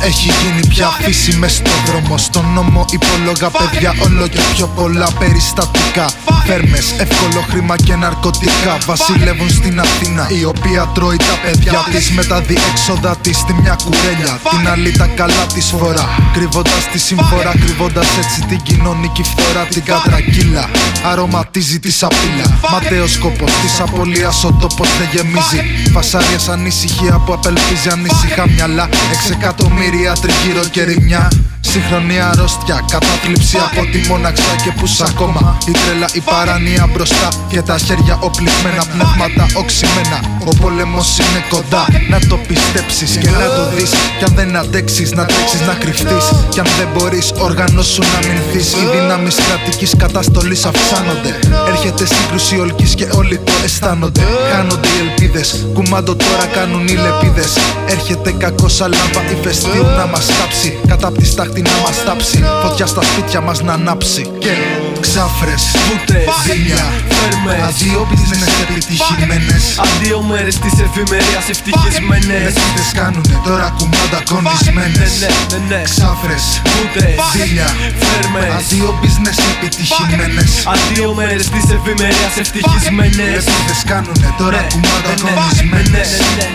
έχει γίνει πια φύση μες στο δρόμο. Στον νόμο υπόλογα παιδιά όλο και πιο πολλά περιστατικά Φέρμες, εύκολο χρήμα και ναρκωτικά Βασιλεύουν στην Αθήνα η οποία τρώει τα παιδιά της Με τα διέξοδα της στη μια κουρέλια. Την άλλη τα καλά της φορά Κρύβοντας τη συμφορά, κρύβοντας έτσι την κοινωνική φθορά Την κατρακύλα, αρωματίζει τη σαπίλα. Ματέος σκοπός της απολίας ο τόπος δεν γεμίζει. Φασάριας ανησυχία που απελπίζει ανήσυχα μυαλά. Εξεκατομμύρια τριγύρω και ρημιά Σύγχρονη αρρώστια, κατάθλιψη από τη μοναξιά και που ακόμα. Η τρέλα, η παράνοια μπροστά και τα χέρια οπλισμένα Πνεύματα οξυμένα, ο πόλεμος είναι κοντά Να το πιστέψεις και να το δεις. Κι αν δεν αντέξεις να τρέξεις να κρυφτείς. Κι αν δεν μπορείς οργανώσου να μηνθείς. Οι δυνάμεις κρατικής καταστολής αυξάνονται. Έρχεται σύγκρουση ολκής και όλοι το αισθάνονται. Χάνονται οι ελπίδες, κουμάντο τώρα κάνουν οι λεπίδες. Έρχεται κακός αλάβα ηφαιστείου να μας κάψει. Κατά απ' τη στάχτη να μας τάψει Φωτιά στα σπίτια μας να ανάψει Και ξάφρες, Βούτες, δίλια, φέρμες Αδείο business επιτυχημένες Αντίο μέρες της εφημερίας ευτυχισμένες Μεσίτες κάνουνε τώρα κουμάντα Ναι, κονισμένες ναι, ναι, ναι Ξάφρες, Βούτες, δίλια, φέρμες Αδείο business επιτυχημένες Αντίο μέρες της εφημερίας ευτυχισμένες Μεσίτες κάνουνε τώρα Ναι, κουμάντα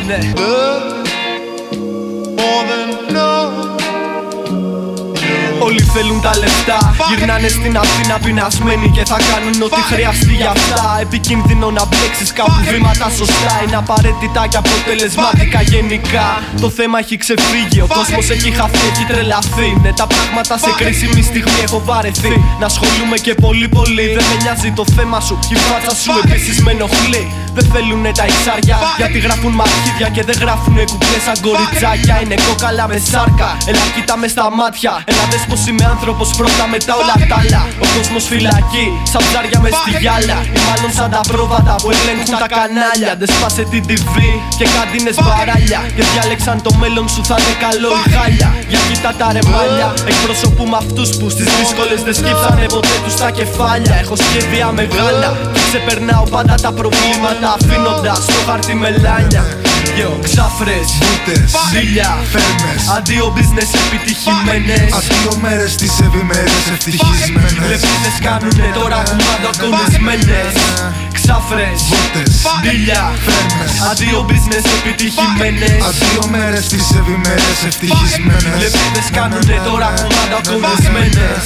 ναι, θέλουν τα λεφτά. Γυρνάνε στην Αθήνα πεινασμένοι και θα κάνουν ό,τι χρειαστεί για αυτά. Επικίνδυνο να μπλέξεις κάπου βήματα σωστά. Είναι απαραίτητα και αποτελεσματικά γενικά. Το θέμα έχει ξεφύγει, ο κόσμος έχει χαθεί, έχει τρελαθεί. Ναι, τα πράγματα σε κρίσιμη στιγμή έχω βαρεθεί. Να ασχολούμαι και πολύ πολύ. Δεν με νοιάζει το θέμα σου, η φάτσα σου επίσης με ενοχλεί. Δεν θέλουνε τα εξάρια γιατί γράφουν μαχίδια και δεν γράφουνε κουκλέ σαν κοριτσάκια. Είναι κόκαλα με σάρκα. Έλα, κοίτα μες στα μάτια. Έλα, δες πως είμαι άνθρωπος πρώτα μετά όλα τα άλλα. Ο κόσμος φυλακή, σαν ψάρια μες στη γυάλα. Ή μάλλον σαν τα πρόβατα που ελέγχουν τα κανάλια. Δεν σπάσε την TV και καντίνες μπαράλια. Και διάλεξαν το μέλλον σου θα είναι καλό ή χάλια. Για κοίτα τα ρεμάλια. Εκπροσωπούμε αυτούς που στις δύσκολες δεν σκύψανε ποτέ τους τα κεφάλια. Έχω σχέδια μεγάλα και ξεπερνάω πάντα τα προβλήματα. Αφήνοντας το χάρτη μελάνια. Yo, ξάφρες, Βούτες, ζήλια, φέρμες. Αντίο business επιτυχημένες. Αδείο μέρες τις ευημερίες ευτυχισμένες. Λεπίδες κάνουνε τώρα κουμάντο κονισμένες Ξάφρες, Βούτες, ντύλια, φέρμες. Αντίο business επιτυχημένες. Αδείο μέρες τις ευημερίες ευτυχισμένες. Λεπίδες κάνουνε τώρα κουμάντο κονισμένες